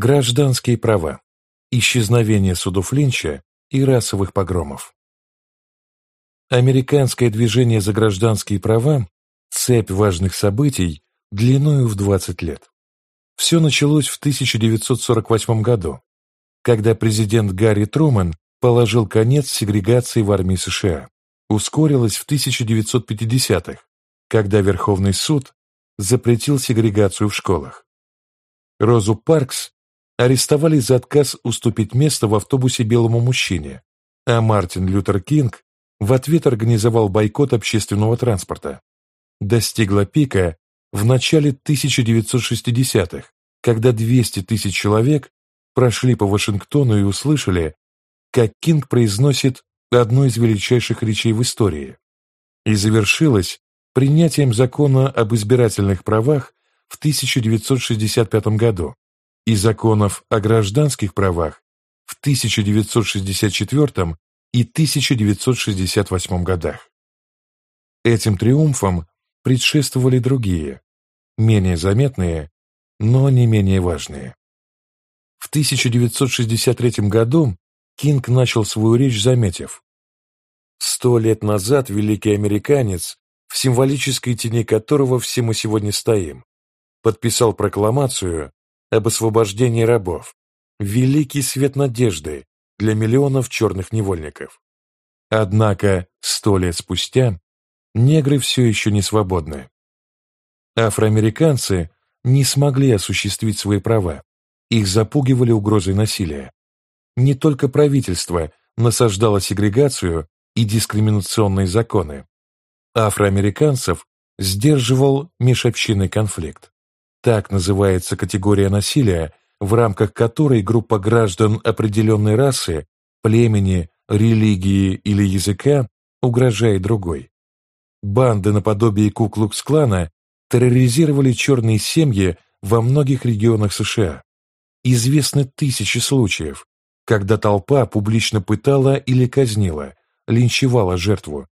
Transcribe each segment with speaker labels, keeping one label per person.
Speaker 1: Гражданские права. Исчезновение судов Линча и расовых погромов. Американское движение за гражданские права – цепь важных событий длиною в 20 лет. Все началось в 1948 году, когда президент Гарри Трумэн положил конец сегрегации в армии США. Ускорилось в 1950-х, когда Верховный суд запретил сегрегацию в школах. Розу Паркс арестовали за отказ уступить место в автобусе белому мужчине, а Мартин Лютер Кинг в ответ организовал бойкот общественного транспорта. Достигла пика в начале 1960-х, когда 200 тысяч человек прошли по Вашингтону и услышали, как Кинг произносит одну из величайших речей в истории. И завершилась принятием закона об избирательных правах в 1965 году и законов о гражданских правах в 1964 и 1968 годах. Этим триумфам предшествовали другие, менее заметные, но не менее важные. В 1963 году Кинг начал свою речь, заметив, «Сто лет назад великий американец, в символической тени которого все мы сегодня стоим, подписал прокламацию об освобождении рабов, великий свет надежды для миллионов черных невольников. Однако сто лет спустя негры все еще не свободны. Афроамериканцы не смогли осуществить свои права, их запугивали угрозой насилия. Не только правительство насаждало сегрегацию и дискриминационные законы. Афроамериканцев сдерживал межобщинный конфликт. Так называется категория насилия, в рамках которой группа граждан определенной расы, племени, религии или языка угрожает другой. Банды наподобие Куклукс-клана терроризировали черные семьи во многих регионах США. Известны тысячи случаев, когда толпа публично пытала или казнила, линчевала жертву,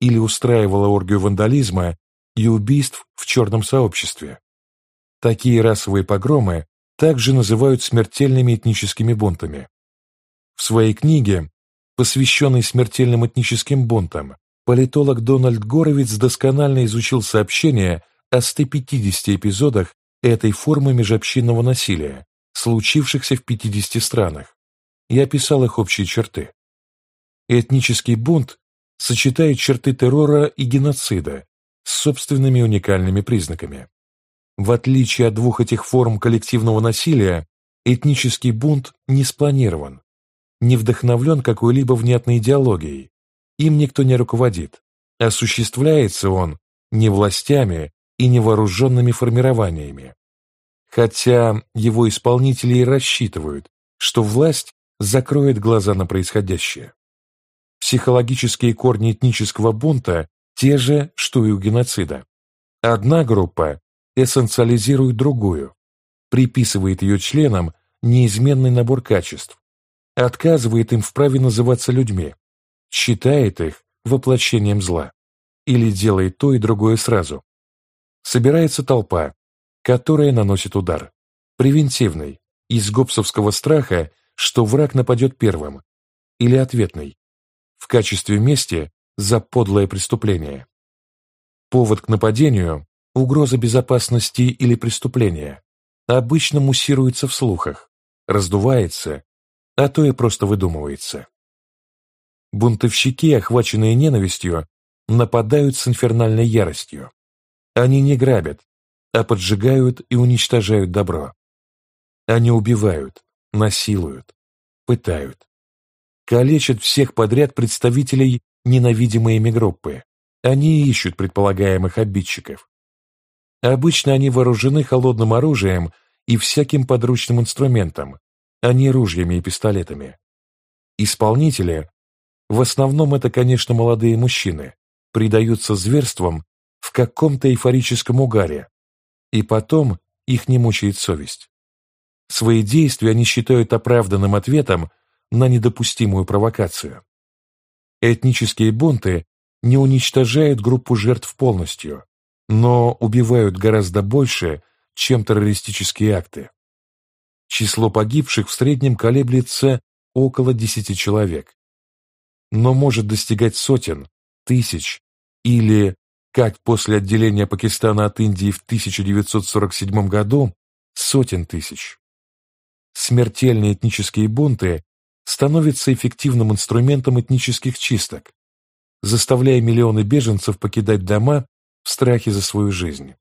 Speaker 1: или устраивала оргию вандализма и убийств в черном сообществе. Такие расовые погромы также называют смертельными этническими бунтами. В своей книге, посвященной смертельным этническим бунтам, политолог Дональд Горовиц досконально изучил сообщения о 150 эпизодах этой формы межобщинного насилия, случившихся в 50 странах, и описал их общие черты. Этнический бунт сочетает черты террора и геноцида с собственными уникальными признаками. В отличие от двух этих форм коллективного насилия, этнический бунт не спланирован, не вдохновлен какой-либо внятной идеологией, им никто не руководит, осуществляется он не властями и не вооруженными формированиями. Хотя его исполнители и рассчитывают, что власть закроет глаза на происходящее. Психологические корни этнического бунта те же, что и у геноцида. Одна группа эссенциализирует другую, приписывает ее членам неизменный набор качеств, отказывает им в праве называться людьми, считает их воплощением зла или делает то и другое сразу. Собирается толпа, которая наносит удар, превентивный, из гопсовского страха, что враг нападет первым, или ответный, в качестве мести за подлое преступление. Повод к нападению угроза безопасности или преступления обычно муссируется в слухах, раздувается, а то и просто выдумывается. Бунтовщики, охваченные ненавистью, нападают с инфернальной яростью. Они не грабят, а поджигают и уничтожают добро. Они убивают, насилуют, пытают. Калечат всех подряд представителей ненавидимой группы. Они ищут предполагаемых обидчиков. Обычно они вооружены холодным оружием и всяким подручным инструментом, а не ружьями и пистолетами. Исполнители, в основном это, конечно, молодые мужчины, предаются зверствам в каком-то эйфорическом угаре, и потом их не мучает совесть. Свои действия они считают оправданным ответом на недопустимую провокацию. Этнические бунты не уничтожают группу жертв полностью, но убивают гораздо больше, чем террористические акты. число погибших в среднем колеблется около 10 человек, но может достигать сотен, тысяч или, как после отделения Пакистана от Индии в 1947 году, сотен тысяч. Смертельные этнические бунты становятся эффективным инструментом этнических чисток, заставляя миллионы беженцев покидать дома в страхе за свою жизнь.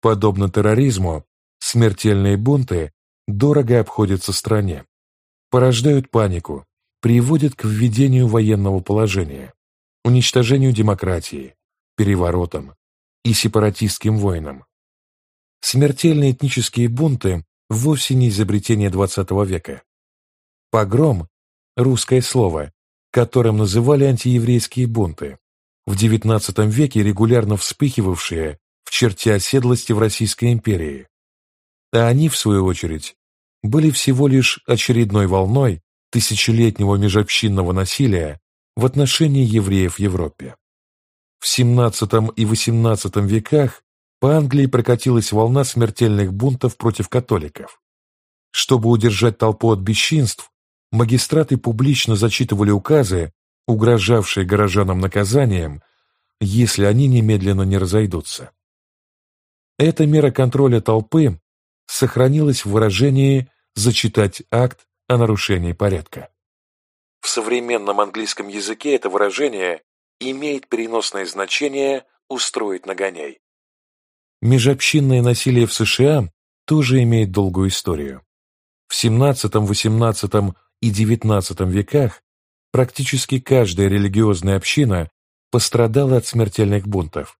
Speaker 1: Подобно терроризму, смертельные бунты дорого обходятся стране, порождают панику, приводят к введению военного положения, уничтожению демократии, переворотам и сепаратистским войнам. Смертельные этнические бунты вовсе не изобретение XX века. Погром – русское слово, которым называли антиеврейские бунты, в XIX веке регулярно вспыхивавшие в черте оседлости в Российской империи. А они, в свою очередь, были всего лишь очередной волной тысячелетнего межобщинного насилия в отношении евреев в Европе. В XVII и XVIII веках по Англии прокатилась волна смертельных бунтов против католиков. Чтобы удержать толпу от бесчинств, магистраты публично зачитывали указы, угрожавшие горожанам наказанием, если они немедленно не разойдутся. Эта мера контроля толпы сохранилась в выражении «зачитать акт о нарушении порядка». В современном английском языке это выражение имеет переносное значение «устроить нагоняй». Межобщинное насилие в США тоже имеет долгую историю. В XVII, XVIII и XIX веках практически каждая религиозная община пострадала от смертельных бунтов.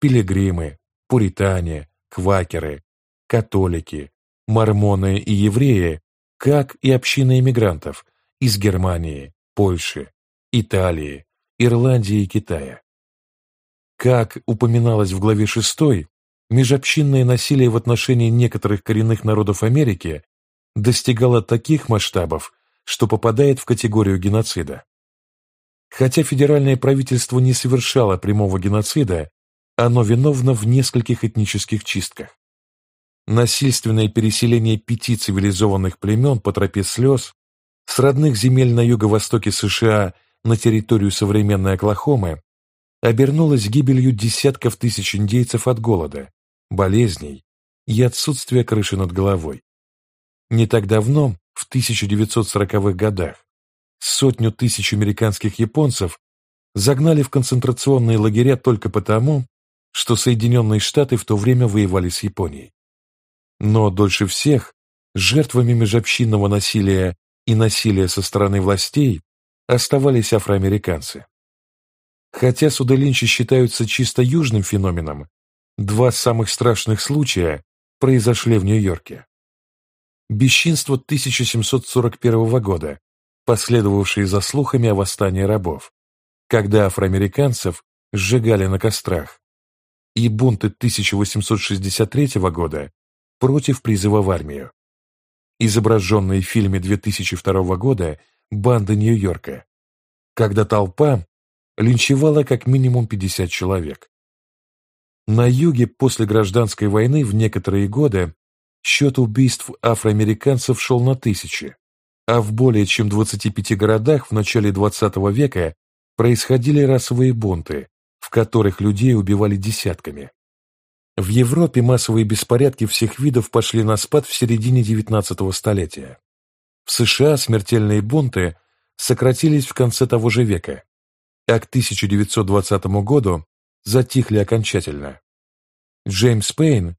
Speaker 1: Пилигримы, пуритане, квакеры, католики, мормоны и евреи, как и общины иммигрантов из Германии, Польши, Италии, Ирландии и Китая. Как упоминалось в главе 6, межобщинное насилие в отношении некоторых коренных народов Америки достигало таких масштабов, что попадает в категорию геноцида. Хотя федеральное правительство не совершало прямого геноцида, оно виновно в нескольких этнических чистках. Насильственное переселение пяти цивилизованных племен по тропе слез с родных земель на юго-востоке США на территорию современной Оклахомы обернулось гибелью десятков тысяч индейцев от голода, болезней и отсутствия крыши над головой. Не так давно, в 1940-х годах, сотню тысяч американских японцев загнали в концентрационные лагеря только потому, что Соединенные Штаты в то время воевали с Японией. Но дольше всех жертвами межобщинного насилия и насилия со стороны властей оставались афроамериканцы. Хотя суды Линча считаются чисто южным феноменом, два самых страшных случая произошли в Нью-Йорке бесчинство 1741 года, последовавшие за слухами о восстании рабов, когда афроамериканцев сжигали на кострах, и бунты 1863 года против призыва в армию. Изображенные в фильме 2002 года «Банда Нью-Йорка», когда толпа линчевала как минимум 50 человек. На юге после гражданской войны в некоторые годы счет убийств афроамериканцев шел на тысячи, а в более чем 25 городах в начале XX века происходили расовые бунты, в которых людей убивали десятками. В Европе массовые беспорядки всех видов пошли на спад в середине XIX столетия. В США смертельные бунты сократились в конце того же века, а к 1920 году затихли окончательно. Джеймс Пейн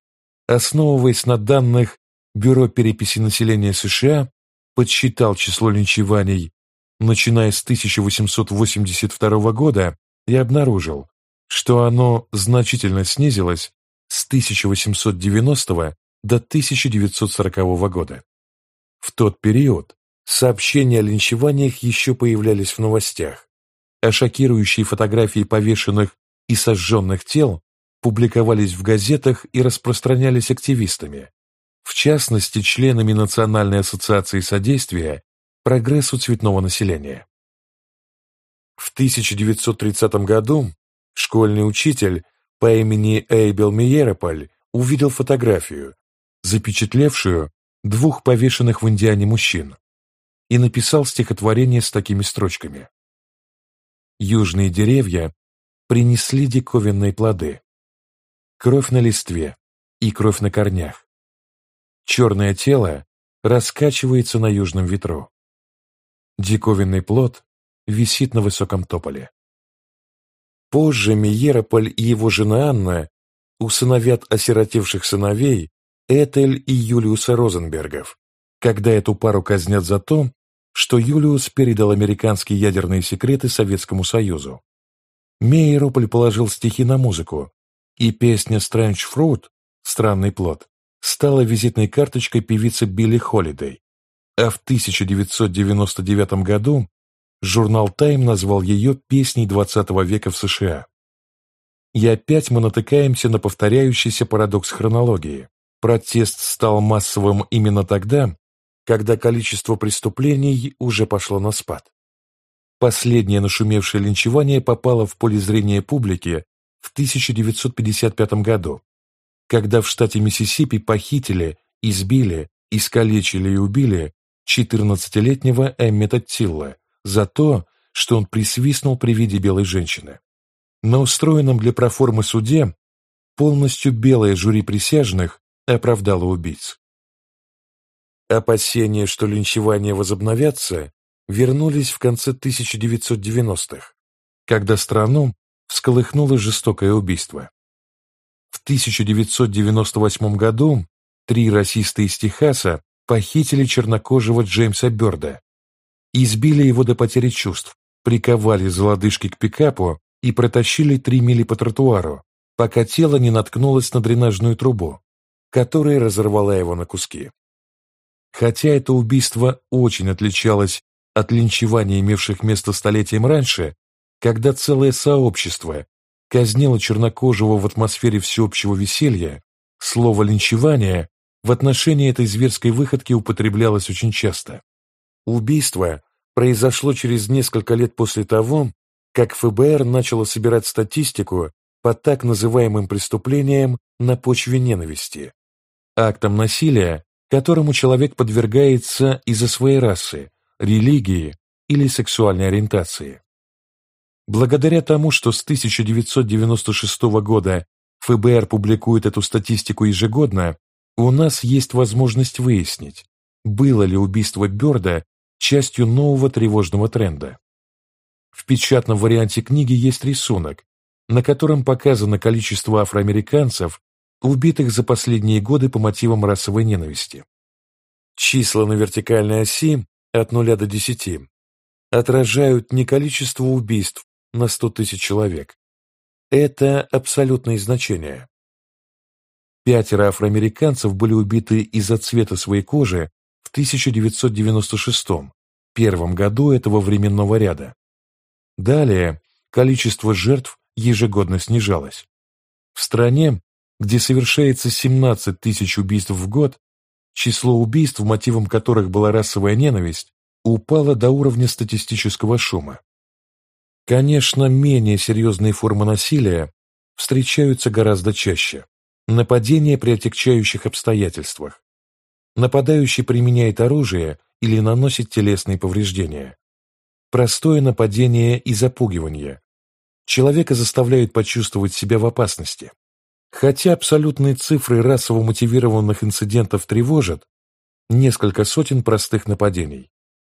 Speaker 1: основываясь на данных Бюро переписи населения США, подсчитал число линчеваний, начиная с 1882 года, и обнаружил, что оно значительно снизилось с 1890 до 1940 года. В тот период сообщения о линчеваниях еще появлялись в новостях, а шокирующие фотографии повешенных и сожженных тел публиковались в газетах и распространялись активистами, в частности, членами Национальной ассоциации содействия прогрессу цветного населения. В 1930 году школьный учитель по имени Эйбел Миерополь увидел фотографию, запечатлевшую двух повешенных в Индиане мужчин и написал стихотворение с такими строчками. «Южные деревья принесли диковинные плоды, кровь на листве и кровь на корнях. Черное тело раскачивается на южном ветру. Диковинный плод висит на высоком тополе. Позже Миерополь и его жена Анна усыновят осиротевших сыновей Этель и Юлиуса Розенбергов, когда эту пару казнят за то, что Юлиус передал американские ядерные секреты Советскому Союзу. Мейерополь положил стихи на музыку, и песня «Strange Fruit» «Странный плод» стала визитной карточкой певицы Билли Холидей, а в 1999 году журнал Time назвал ее песней 20 века в США. И опять мы натыкаемся на повторяющийся парадокс хронологии. Протест стал массовым именно тогда, когда количество преступлений уже пошло на спад. Последнее нашумевшее линчевание попало в поле зрения публики в 1955 году, когда в штате Миссисипи похитили, избили, искалечили и убили 14-летнего Эммета Тилла за то, что он присвистнул при виде белой женщины. На устроенном для проформы суде полностью белое жюри присяжных оправдало убийц. Опасения, что линчевания возобновятся, вернулись в конце 1990-х, когда страну всколыхнуло жестокое убийство. В 1998 году три расиста из Техаса похитили чернокожего Джеймса Бёрда, избили его до потери чувств, приковали за лодыжки к пикапу и протащили три мили по тротуару, пока тело не наткнулось на дренажную трубу, которая разорвала его на куски. Хотя это убийство очень отличалось от линчевания, имевших место столетием раньше, когда целое сообщество казнило чернокожего в атмосфере всеобщего веселья, слово «линчевание» в отношении этой зверской выходки употреблялось очень часто. Убийство произошло через несколько лет после того, как ФБР начало собирать статистику по так называемым преступлениям на почве ненависти, актам насилия, которому человек подвергается из-за своей расы, религии или сексуальной ориентации. Благодаря тому, что с 1996 года ФБР публикует эту статистику ежегодно, у нас есть возможность выяснить, было ли убийство Бёрда частью нового тревожного тренда. В печатном варианте книги есть рисунок, на котором показано количество афроамериканцев, убитых за последние годы по мотивам расовой ненависти. Числа на вертикальной оси от 0 до 10 отражают не количество убийств на 100 тысяч человек. Это абсолютные значения. Пятеро афроамериканцев были убиты из-за цвета своей кожи в 1996 первом году этого временного ряда. Далее количество жертв ежегодно снижалось. В стране, где совершается 17 тысяч убийств в год, число убийств, мотивом которых была расовая ненависть, упало до уровня статистического шума. Конечно, менее серьезные формы насилия встречаются гораздо чаще. Нападения при отягчающих обстоятельствах. Нападающий применяет оружие или наносит телесные повреждения. Простое нападение и запугивание. Человека заставляют почувствовать себя в опасности. Хотя абсолютные цифры расово мотивированных инцидентов тревожат, несколько сотен простых нападений,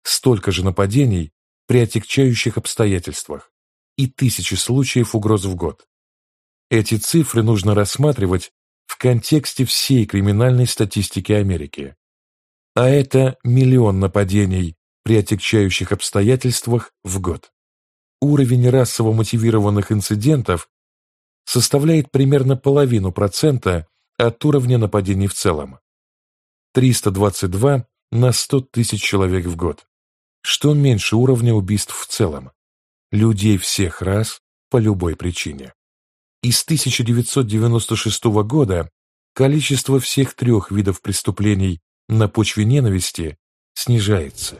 Speaker 1: столько же нападений при отягчающих обстоятельствах и тысячи случаев угроз в год. Эти цифры нужно рассматривать в контексте всей криминальной статистики Америки. А это миллион нападений при отягчающих обстоятельствах в год. Уровень расово мотивированных инцидентов составляет примерно половину процента от уровня нападений в целом. 322 на 100 тысяч человек в год, что меньше уровня убийств в целом. Людей всех рас по любой причине. Из 1996 года количество всех трех видов преступлений на почве ненависти снижается.